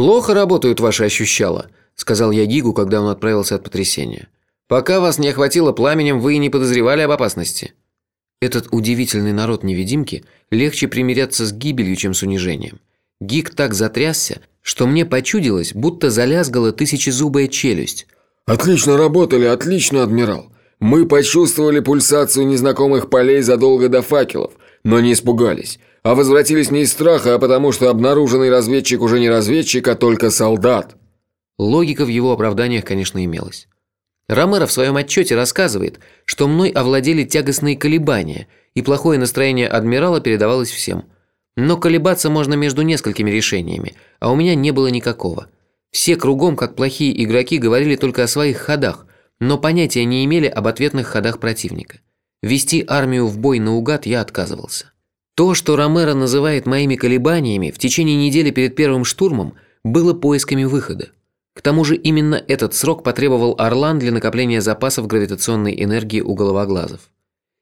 «Плохо работают ваши ощущала», – сказал я Гигу, когда он отправился от потрясения. «Пока вас не охватило пламенем, вы и не подозревали об опасности». Этот удивительный народ-невидимки легче примиряться с гибелью, чем с унижением. Гиг так затрясся, что мне почудилось, будто залязгала тысячезубая челюсть. «Отлично работали, отлично, адмирал. Мы почувствовали пульсацию незнакомых полей задолго до факелов, но не испугались. А возвратились не из страха, а потому что обнаруженный разведчик уже не разведчик, а только солдат». Логика в его оправданиях, конечно, имелась. Ромеро в своем отчете рассказывает, что мной овладели тягостные колебания, и плохое настроение адмирала передавалось всем. Но колебаться можно между несколькими решениями, а у меня не было никакого. Все кругом, как плохие игроки, говорили только о своих ходах, но понятия не имели об ответных ходах противника. Вести армию в бой наугад я отказывался. То, что Ромеро называет моими колебаниями в течение недели перед первым штурмом, было поисками выхода. К тому же именно этот срок потребовал Орлан для накопления запасов гравитационной энергии у головоглазов.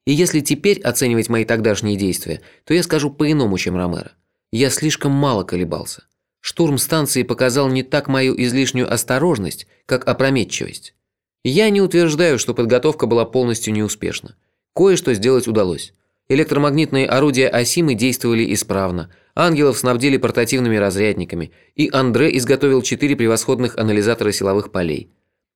И если теперь оценивать мои тогдашние действия, то я скажу по-иному, чем Ромеро. Я слишком мало колебался. Штурм станции показал не так мою излишнюю осторожность, как опрометчивость. Я не утверждаю, что подготовка была полностью неуспешна. Кое-что сделать удалось. Электромагнитные орудия Асимы действовали исправно, ангелов снабдили портативными разрядниками, и Андре изготовил четыре превосходных анализатора силовых полей.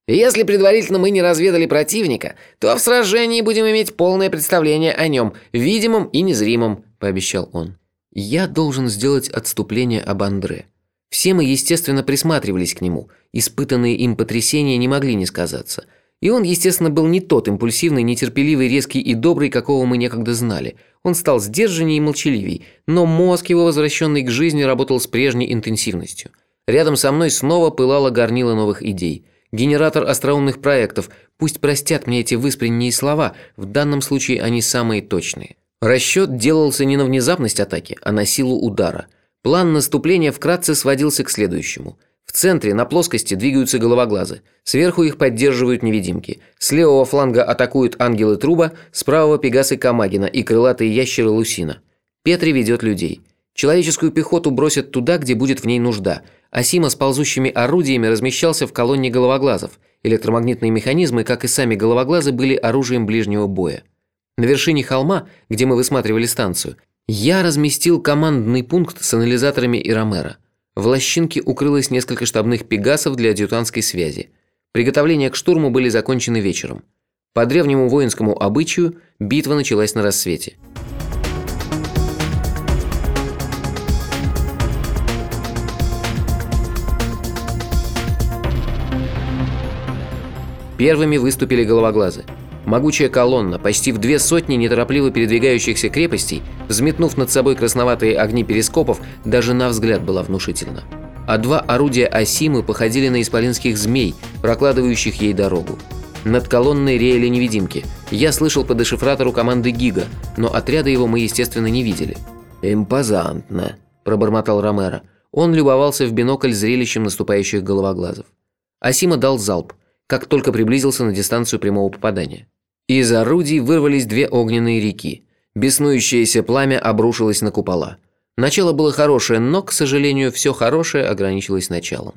«Если предварительно мы не разведали противника, то в сражении будем иметь полное представление о нем, видимом и незримом», – пообещал он. «Я должен сделать отступление об Андре. Все мы, естественно, присматривались к нему, испытанные им потрясения не могли не сказаться – и он, естественно, был не тот импульсивный, нетерпеливый, резкий и добрый, какого мы некогда знали. Он стал сдержаннее и молчаливей, но мозг его, возвращенный к жизни, работал с прежней интенсивностью. Рядом со мной снова пылала горнила новых идей. Генератор остроумных проектов. Пусть простят мне эти выспренние слова, в данном случае они самые точные. Расчет делался не на внезапность атаки, а на силу удара. План наступления вкратце сводился к следующему – в центре на плоскости двигаются головоглазы. Сверху их поддерживают невидимки. С левого фланга атакуют ангелы Труба, с правого Пегасы Камагина и крылатые ящеры Лусина. Петри ведет людей. Человеческую пехоту бросят туда, где будет в ней нужда. Асима с ползущими орудиями размещался в колонне головоглазов. Электромагнитные механизмы, как и сами головоглазы, были оружием ближнего боя. На вершине холма, где мы высматривали станцию, я разместил командный пункт с анализаторами и Ромеро. В лощинке укрылось несколько штабных пегасов для адъютантской связи. Приготовления к штурму были закончены вечером. По древнему воинскому обычаю битва началась на рассвете. Первыми выступили головоглазы. Могучая колонна, почти в две сотни неторопливо передвигающихся крепостей, взметнув над собой красноватые огни перископов, даже на взгляд была внушительна. А два орудия Асимы походили на исполинских змей, прокладывающих ей дорогу. Над колонной реяли невидимки. Я слышал по дешифратору команды Гига, но отряда его мы, естественно, не видели. «Импозантно», – пробормотал Ромеро. Он любовался в бинокль зрелищем наступающих головоглазов. Асима дал залп, как только приблизился на дистанцию прямого попадания. Из орудий вырвались две огненные реки. Беснующееся пламя обрушилось на купола. Начало было хорошее, но, к сожалению, все хорошее ограничилось началом.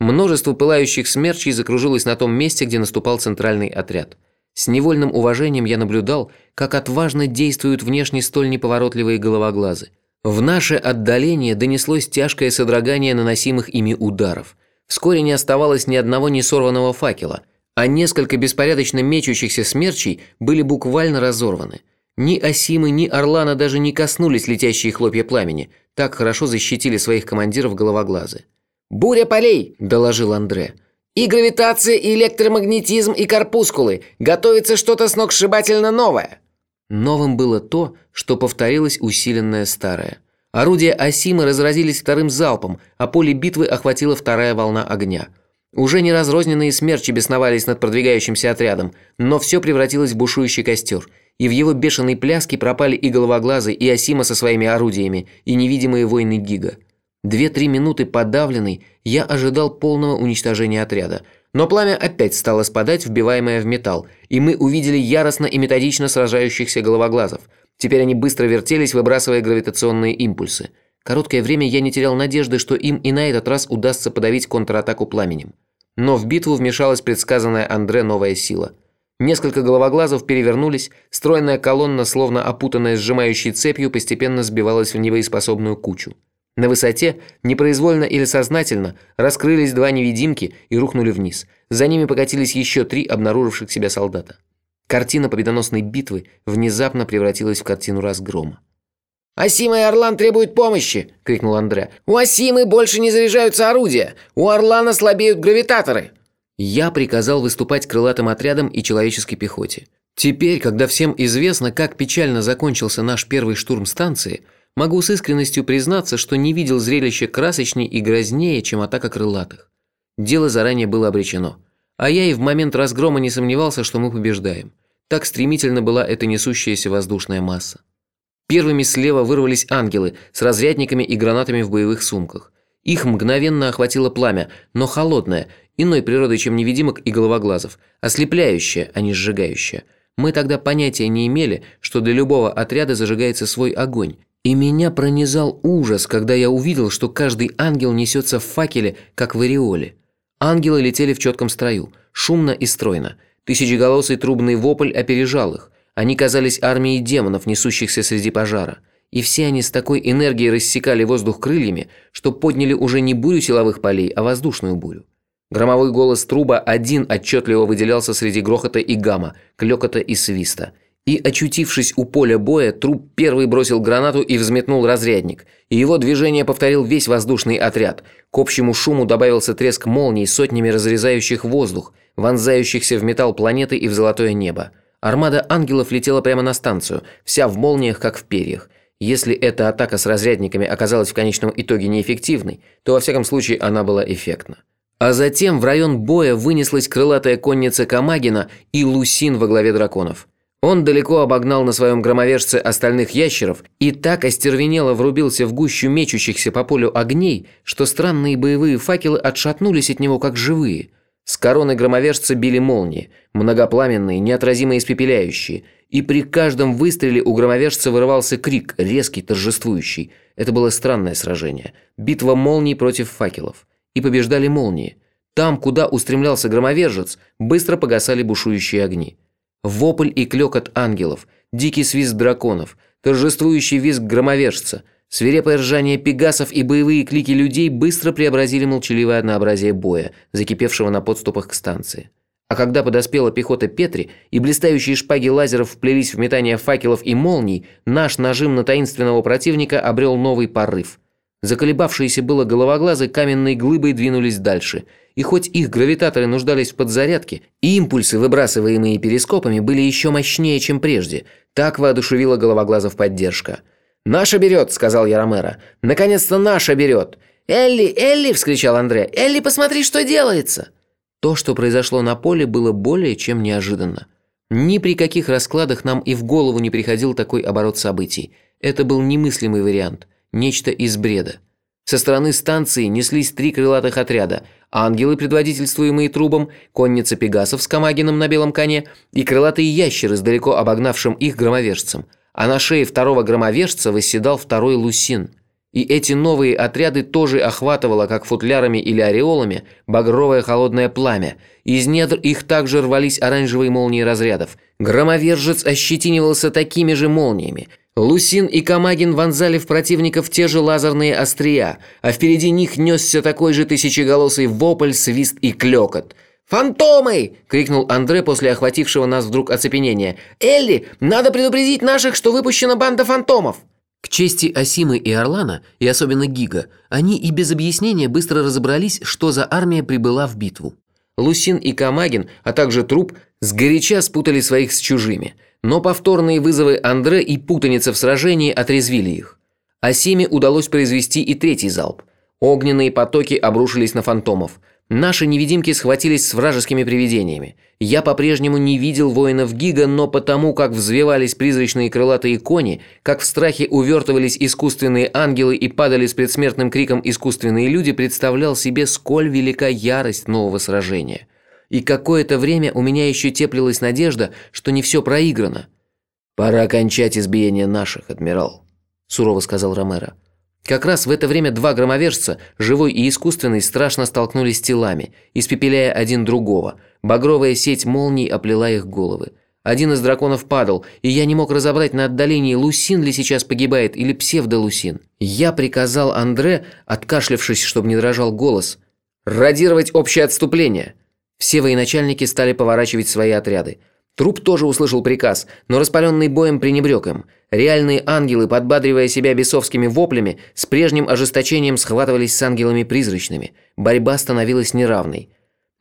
Множество пылающих смерчей закружилось на том месте, где наступал центральный отряд. С невольным уважением я наблюдал, как отважно действуют внешне столь неповоротливые головоглазы. В наше отдаление донеслось тяжкое содрогание наносимых ими ударов. Вскоре не оставалось ни одного несорванного факела – а несколько беспорядочно мечущихся смерчей были буквально разорваны. Ни Осимы, ни Орлана даже не коснулись летящие хлопья пламени, так хорошо защитили своих командиров головоглазы. «Буря полей!» – доложил Андре. «И гравитация, и электромагнетизм, и корпускулы. Готовится что-то сногсшибательно новое!» Новым было то, что повторилось усиленное старое. Орудия Осимы разразились вторым залпом, а поле битвы охватила вторая волна огня – уже не разрозненные смерчи бесновались над продвигающимся отрядом, но все превратилось в бушующий костер, и в его бешеной пляске пропали и головоглазы, и Осима со своими орудиями, и невидимые войны Гига. Две-три минуты подавленный, я ожидал полного уничтожения отряда. Но пламя опять стало спадать, вбиваемое в металл, и мы увидели яростно и методично сражающихся головоглазов. Теперь они быстро вертелись, выбрасывая гравитационные импульсы. Короткое время я не терял надежды, что им и на этот раз удастся подавить контратаку пламенем. Но в битву вмешалась предсказанная Андре новая сила. Несколько головоглазов перевернулись, стройная колонна, словно опутанная сжимающей цепью, постепенно сбивалась в невоеспособную кучу. На высоте, непроизвольно или сознательно, раскрылись два невидимки и рухнули вниз. За ними покатились еще три обнаруживших себя солдата. Картина победоносной битвы внезапно превратилась в картину разгрома. «Асима и Орлан требуют помощи!» – крикнул Андре. «У Асимы больше не заряжаются орудия! У Орлана слабеют гравитаторы!» Я приказал выступать крылатым отрядом и человеческой пехоте. Теперь, когда всем известно, как печально закончился наш первый штурм станции, могу с искренностью признаться, что не видел зрелища красочней и грознее, чем атака крылатых. Дело заранее было обречено. А я и в момент разгрома не сомневался, что мы побеждаем. Так стремительно была эта несущаяся воздушная масса. Первыми слева вырвались ангелы с разрядниками и гранатами в боевых сумках. Их мгновенно охватило пламя, но холодное, иной природой, чем невидимок и головоглазов, ослепляющее, а не сжигающее. Мы тогда понятия не имели, что для любого отряда зажигается свой огонь. И меня пронизал ужас, когда я увидел, что каждый ангел несется в факеле, как в ореоле. Ангелы летели в четком строю, шумно и стройно. Тысячеголосый трубный вопль опережал их. Они казались армией демонов, несущихся среди пожара. И все они с такой энергией рассекали воздух крыльями, что подняли уже не бурю силовых полей, а воздушную бурю. Громовой голос труба один отчетливо выделялся среди грохота и гамма, клёкота и свиста. И, очутившись у поля боя, труп первый бросил гранату и взметнул разрядник. И его движение повторил весь воздушный отряд. К общему шуму добавился треск молний, сотнями разрезающих воздух, вонзающихся в металл планеты и в золотое небо. Армада ангелов летела прямо на станцию, вся в молниях, как в перьях. Если эта атака с разрядниками оказалась в конечном итоге неэффективной, то во всяком случае она была эффектна. А затем в район боя вынеслась крылатая конница Камагина и Лусин во главе драконов. Он далеко обогнал на своем громовержце остальных ящеров и так остервенело врубился в гущу мечущихся по полю огней, что странные боевые факелы отшатнулись от него как живые – с короны громовержца били молнии, многопламенные, неотразимо испепеляющие, и при каждом выстреле у громовержца вырывался крик, резкий, торжествующий. Это было странное сражение. Битва молний против факелов. И побеждали молнии. Там, куда устремлялся громовержец, быстро погасали бушующие огни. Вопль и клёкот ангелов, дикий свист драконов, торжествующий визг громовержца – Свирепое ржание пегасов и боевые клики людей быстро преобразили молчаливое однообразие боя, закипевшего на подступах к станции. А когда подоспела пехота Петри и блистающие шпаги лазеров вплелись в метание факелов и молний, наш нажим на таинственного противника обрел новый порыв. Заколебавшиеся было головоглазы каменной глыбой двинулись дальше, и хоть их гравитаторы нуждались в подзарядке, и импульсы, выбрасываемые перископами, были еще мощнее, чем прежде, так воодушевила головоглазов поддержка – «Наша берет», – сказал я. «Наконец-то наша берет!» «Элли, Элли!» – вскричал Андре. «Элли, посмотри, что делается!» То, что произошло на поле, было более чем неожиданно. Ни при каких раскладах нам и в голову не приходил такой оборот событий. Это был немыслимый вариант, нечто из бреда. Со стороны станции неслись три крылатых отряда – ангелы, предводительствуемые трубом, конница пегасов с Камагином на белом коне и крылатые ящеры с далеко обогнавшим их громовержцем – а на шее второго громовержца восседал второй лусин. И эти новые отряды тоже охватывало, как футлярами или ореолами, багровое холодное пламя. Из недр их также рвались оранжевые молнии разрядов. Громовержец ощетинивался такими же молниями. Лусин и Камагин вонзали в противников те же лазерные острия, а впереди них несся такой же тысячеголосый вопль, свист и клёкот – «Фантомы!» – крикнул Андре после охватившего нас вдруг оцепенения. «Элли, надо предупредить наших, что выпущена банда фантомов!» К чести Асимы и Орлана, и особенно Гига, они и без объяснения быстро разобрались, что за армия прибыла в битву. Лусин и Камагин, а также Труп, сгоряча спутали своих с чужими, но повторные вызовы Андре и путаница в сражении отрезвили их. Асиме удалось произвести и третий залп. Огненные потоки обрушились на фантомов – Наши невидимки схватились с вражескими привидениями. Я по-прежнему не видел воинов Гига, но потому, как взвивались призрачные крылатые кони, как в страхе увертывались искусственные ангелы и падали с предсмертным криком искусственные люди, представлял себе, сколь велика ярость нового сражения. И какое-то время у меня еще теплилась надежда, что не все проиграно. «Пора кончать избиение наших, адмирал», – сурово сказал Ромеро. Как раз в это время два громовержца, живой и искусственный, страшно столкнулись телами, испепеляя один другого. Багровая сеть молний оплела их головы. Один из драконов падал, и я не мог разобрать на отдалении, Лусин ли сейчас погибает или псевдолусин. Я приказал Андре, откашлявшись, чтобы не дрожал голос, радировать общее отступление. Все военачальники стали поворачивать свои отряды. Труп тоже услышал приказ, но распаленный боем пренебрег им. Реальные ангелы, подбадривая себя бесовскими воплями, с прежним ожесточением схватывались с ангелами призрачными. Борьба становилась неравной.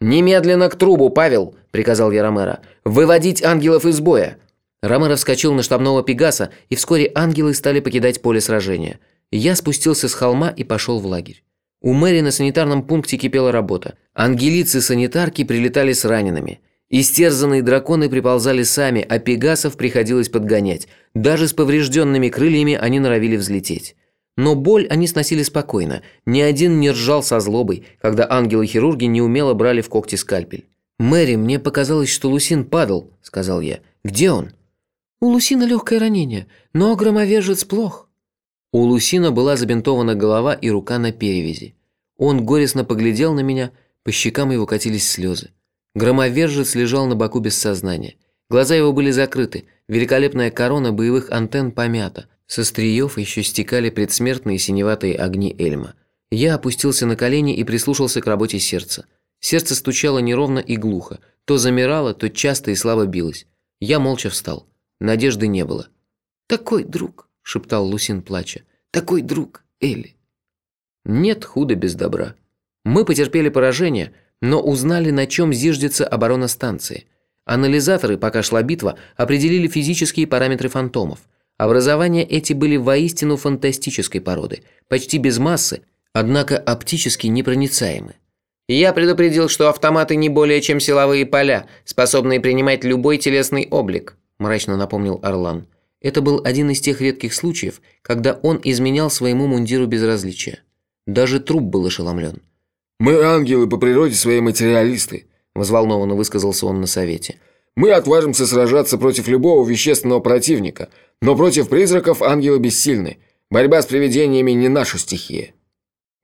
«Немедленно к трубу, Павел!» – приказал я Ромеро. «Выводить ангелов из боя!» Ромеро вскочил на штабного Пегаса, и вскоре ангелы стали покидать поле сражения. Я спустился с холма и пошел в лагерь. У Мэри на санитарном пункте кипела работа. Ангелицы-санитарки прилетали с ранеными – Истерзанные драконы приползали сами, а пегасов приходилось подгонять. Даже с поврежденными крыльями они норовили взлететь. Но боль они сносили спокойно. Ни один не ржал со злобой, когда ангелы-хирурги неумело брали в когти скальпель. «Мэри, мне показалось, что Лусин падал», – сказал я. «Где он?» «У Лусина легкое ранение, но громовержец плох». У Лусина была забинтована голова и рука на перевязи. Он горестно поглядел на меня, по щекам его катились слезы. Громовержец лежал на боку без сознания. Глаза его были закрыты, великолепная корона боевых антенн помята. Со стриев еще стекали предсмертные синеватые огни Эльма. Я опустился на колени и прислушался к работе сердца. Сердце стучало неровно и глухо, то замирало, то часто и слабо билось. Я молча встал. Надежды не было. «Такой друг», – шептал Лусин, плача. «Такой друг, Элли». Нет худа без добра. Мы потерпели поражение – но узнали, на чем зиждется оборона станции. Анализаторы, пока шла битва, определили физические параметры фантомов. Образования эти были воистину фантастической породы, почти без массы, однако оптически непроницаемы. Я предупредил, что автоматы не более чем силовые поля, способные принимать любой телесный облик, мрачно напомнил Орлан. Это был один из тех редких случаев, когда он изменял своему мундиру безразличия. Даже труп был ошеломлен. «Мы ангелы по природе своей материалисты», – взволнованно высказался он на совете. «Мы отважимся сражаться против любого вещественного противника, но против призраков ангелы бессильны. Борьба с привидениями не наша стихия».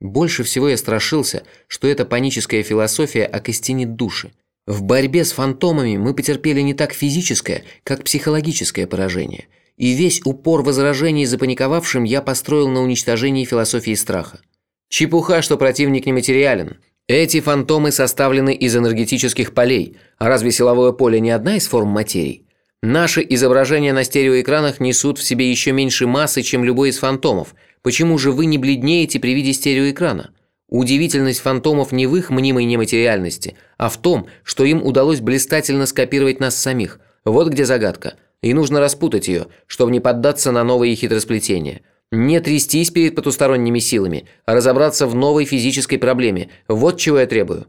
Больше всего я страшился, что эта паническая философия окостенит души. В борьбе с фантомами мы потерпели не так физическое, как психологическое поражение. И весь упор возражений запаниковавшим я построил на уничтожении философии страха. Чепуха, что противник нематериален. Эти фантомы составлены из энергетических полей, а разве силовое поле не одна из форм материи? Наши изображения на стереоэкранах несут в себе еще меньше массы, чем любой из фантомов. Почему же вы не бледнеете при виде стереоэкрана? Удивительность фантомов не в их мнимой нематериальности, а в том, что им удалось блистательно скопировать нас самих. Вот где загадка. И нужно распутать ее, чтобы не поддаться на новые хитросплетения. Не трястись перед потусторонними силами, а разобраться в новой физической проблеме. Вот чего я требую».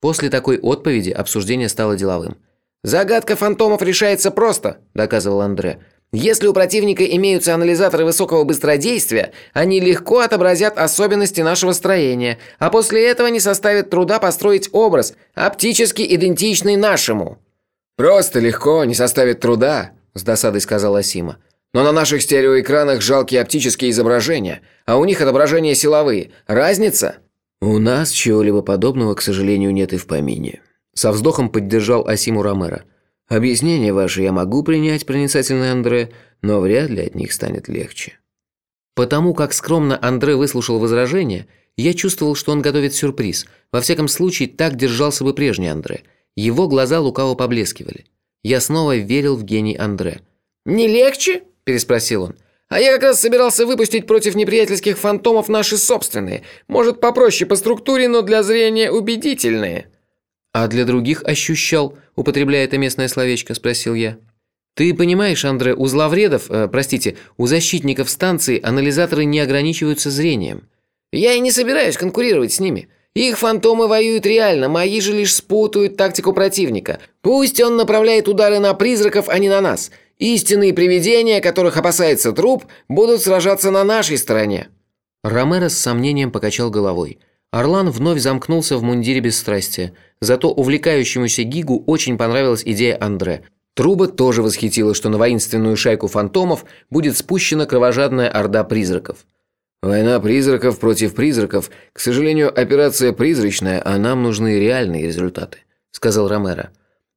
После такой отповеди обсуждение стало деловым. «Загадка фантомов решается просто», – доказывал Андре. «Если у противника имеются анализаторы высокого быстродействия, они легко отобразят особенности нашего строения, а после этого не составит труда построить образ, оптически идентичный нашему». «Просто легко, не составит труда», – с досадой сказала Сима. Но на наших стереоэкранах жалкие оптические изображения, а у них отображения силовые. Разница? У нас чего-либо подобного, к сожалению, нет и в помине. Со вздохом поддержал Асиму Ромеро. Объяснение ваше я могу принять, проницательный Андре, но вряд ли от них станет легче. Потому как скромно Андре выслушал возражение, я чувствовал, что он готовит сюрприз. Во всяком случае, так держался бы прежний Андре. Его глаза лукаво поблескивали. Я снова верил в гений Андре. «Не легче?» переспросил он. «А я как раз собирался выпустить против неприятельских фантомов наши собственные. Может, попроще по структуре, но для зрения убедительные». «А для других ощущал, употребляя это местное словечко?» – спросил я. «Ты понимаешь, Андре, у зловредов, э, простите, у защитников станции анализаторы не ограничиваются зрением». «Я и не собираюсь конкурировать с ними. Их фантомы воюют реально, мои же лишь спутают тактику противника. Пусть он направляет удары на призраков, а не на нас. Истинные привидения, которых опасается труп, будут сражаться на нашей стороне». Ромеро с сомнением покачал головой. Орлан вновь замкнулся в мундире бесстрастия. Зато увлекающемуся Гигу очень понравилась идея Андре. Труба тоже восхитила, что на воинственную шайку фантомов будет спущена кровожадная орда призраков. «Война призраков против призраков. К сожалению, операция призрачная, а нам нужны реальные результаты», – сказал Ромеро.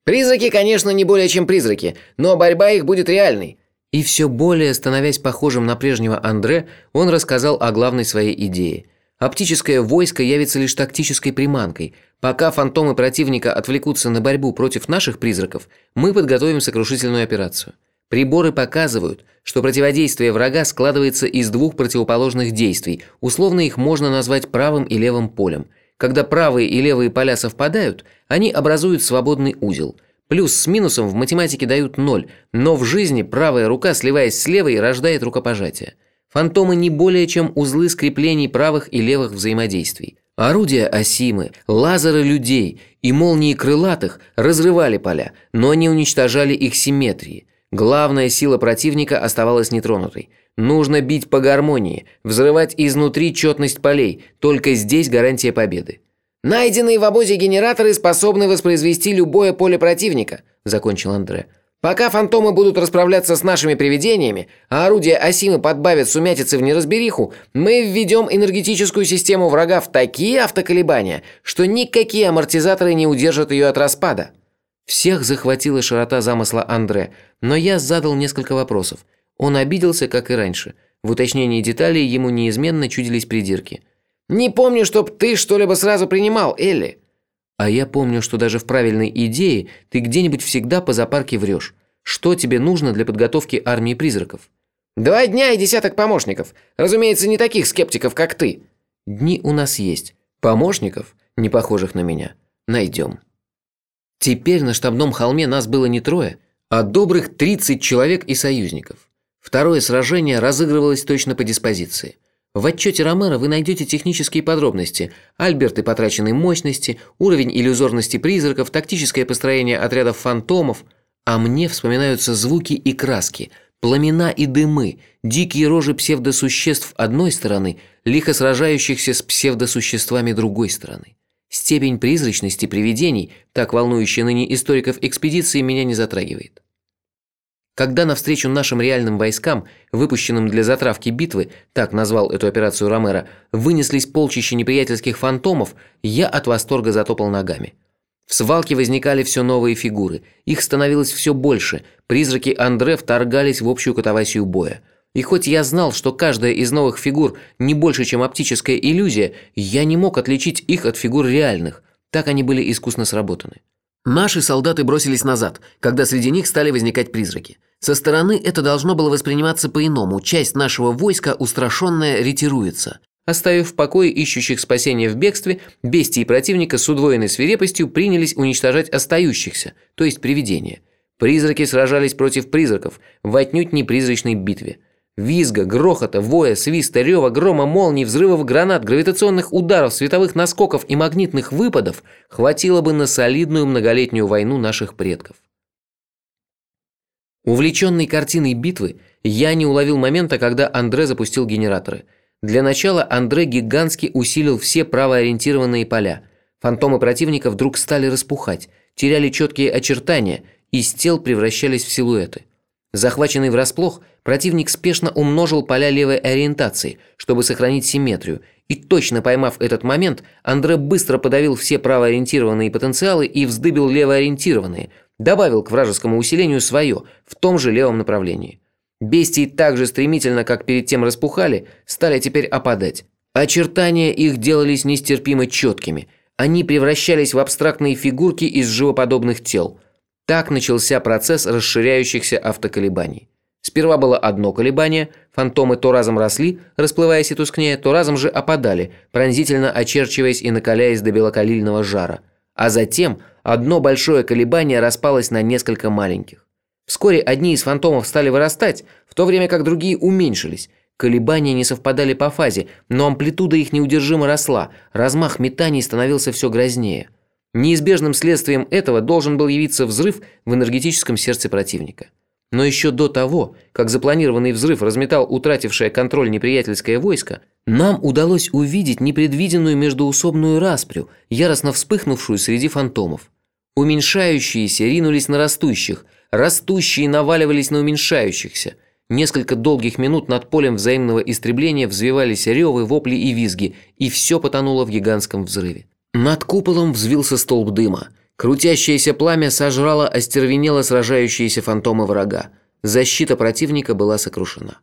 «Призраки, конечно, не более чем призраки, но борьба их будет реальной». И все более становясь похожим на прежнего Андре, он рассказал о главной своей идее. Оптическое войско явится лишь тактической приманкой. Пока фантомы противника отвлекутся на борьбу против наших призраков, мы подготовим сокрушительную операцию. Приборы показывают, что противодействие врага складывается из двух противоположных действий, условно их можно назвать правым и левым полем. Когда правые и левые поля совпадают, они образуют свободный узел. Плюс с минусом в математике дают ноль, но в жизни правая рука, сливаясь с левой, рождает рукопожатие. Фантомы не более чем узлы скреплений правых и левых взаимодействий. Орудия осимы, лазеры людей и молнии крылатых разрывали поля, но не уничтожали их симметрии. Главная сила противника оставалась нетронутой. Нужно бить по гармонии, взрывать изнутри четность полей, только здесь гарантия победы. «Найденные в обозе генераторы способны воспроизвести любое поле противника», – закончил Андре. «Пока фантомы будут расправляться с нашими привидениями, а орудия Осимы подбавят сумятицы в неразбериху, мы введем энергетическую систему врага в такие автоколебания, что никакие амортизаторы не удержат ее от распада». Всех захватила широта замысла Андре, но я задал несколько вопросов. Он обиделся, как и раньше. В уточнении деталей ему неизменно чудились придирки. «Не помню, чтоб ты что-либо сразу принимал, Элли». «А я помню, что даже в правильной идее ты где-нибудь всегда по запарке врешь. Что тебе нужно для подготовки армии призраков?» «Два дня и десяток помощников. Разумеется, не таких скептиков, как ты». «Дни у нас есть. Помощников, не похожих на меня, найдем». Теперь на штабном холме нас было не трое, а добрых 30 человек и союзников. Второе сражение разыгрывалось точно по диспозиции. В отчете Ромера вы найдете технические подробности, альберты потраченной мощности, уровень иллюзорности призраков, тактическое построение отрядов фантомов, а мне вспоминаются звуки и краски, пламена и дымы, дикие рожи псевдосуществ одной стороны, лихо сражающихся с псевдосуществами другой стороны. Степень призрачности привидений, так волнующая ныне историков экспедиции, меня не затрагивает. Когда навстречу нашим реальным войскам, выпущенным для затравки битвы, так назвал эту операцию Ромеро, вынеслись полчища неприятельских фантомов, я от восторга затопал ногами. В свалке возникали все новые фигуры, их становилось все больше, призраки Андре вторгались в общую катавасию боя. И хоть я знал, что каждая из новых фигур не больше, чем оптическая иллюзия, я не мог отличить их от фигур реальных. Так они были искусно сработаны. Наши солдаты бросились назад, когда среди них стали возникать призраки. Со стороны это должно было восприниматься по-иному. Часть нашего войска, устрашенная, ретируется. Оставив в покое ищущих спасения в бегстве, бестии противника с удвоенной свирепостью принялись уничтожать остающихся, то есть привидения. Призраки сражались против призраков в отнюдь не призрачной битве. Визга, грохота, воя, свиста, рева, грома, молний, взрывов гранат, гравитационных ударов, световых наскоков и магнитных выпадов хватило бы на солидную многолетнюю войну наших предков. Увлеченный картиной битвы, я не уловил момента, когда Андре запустил генераторы. Для начала Андре гигантски усилил все правоориентированные поля. Фантомы противника вдруг стали распухать, теряли четкие очертания, из тел превращались в силуэты. Захваченный врасплох, противник спешно умножил поля левой ориентации, чтобы сохранить симметрию, и точно поймав этот момент, Андре быстро подавил все правоориентированные потенциалы и вздыбил левоориентированные, добавил к вражескому усилению свое, в том же левом направлении. Бестии так же стремительно, как перед тем распухали, стали теперь опадать. Очертания их делались нестерпимо четкими, они превращались в абстрактные фигурки из живоподобных тел – так начался процесс расширяющихся автоколебаний. Сперва было одно колебание, фантомы то разом росли, расплываясь и тускнея, то разом же опадали, пронзительно очерчиваясь и накаляясь до белокалильного жара. А затем одно большое колебание распалось на несколько маленьких. Вскоре одни из фантомов стали вырастать, в то время как другие уменьшились. Колебания не совпадали по фазе, но амплитуда их неудержимо росла, размах метаний становился все грознее – Неизбежным следствием этого должен был явиться взрыв в энергетическом сердце противника. Но еще до того, как запланированный взрыв разметал утратившее контроль неприятельское войско, нам удалось увидеть непредвиденную междуусобную распрю, яростно вспыхнувшую среди фантомов. Уменьшающиеся ринулись на растущих, растущие наваливались на уменьшающихся. Несколько долгих минут над полем взаимного истребления взвивались ревы, вопли и визги, и все потонуло в гигантском взрыве. Над куполом взвился столб дыма. Крутящееся пламя сожрало остервенело сражающиеся фантомы врага. Защита противника была сокрушена.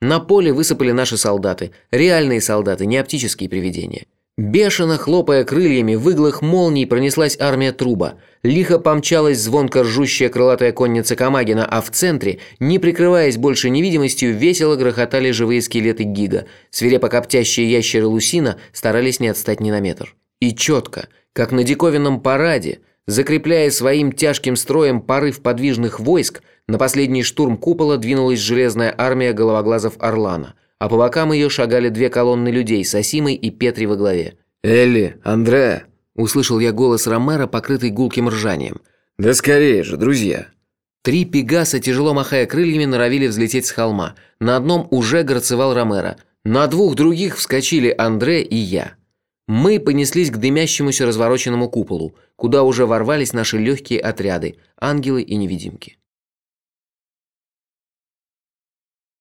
На поле высыпали наши солдаты, реальные солдаты, не оптические привидения. Бешено хлопая крыльями, в иглах молний пронеслась армия труба. Лихо помчалась звонко ржущая крылатая конница Камагина, а в центре, не прикрываясь больше невидимостью, весело грохотали живые скелеты Гига. Свирепо коптящие ящеры Лусина старались не отстать ни на метр. И четко, как на диковинном параде, закрепляя своим тяжким строем порыв подвижных войск, на последний штурм купола двинулась железная армия головоглазов Орлана – а по бокам ее шагали две колонны людей с Асимой и Петри во главе. «Элли, Андре!» – услышал я голос Ромера, покрытый гулким ржанием. «Да скорее же, друзья!» Три пегаса, тяжело махая крыльями, норовили взлететь с холма. На одном уже горцевал Ромеро. На двух других вскочили Андре и я. Мы понеслись к дымящемуся развороченному куполу, куда уже ворвались наши легкие отряды – ангелы и невидимки.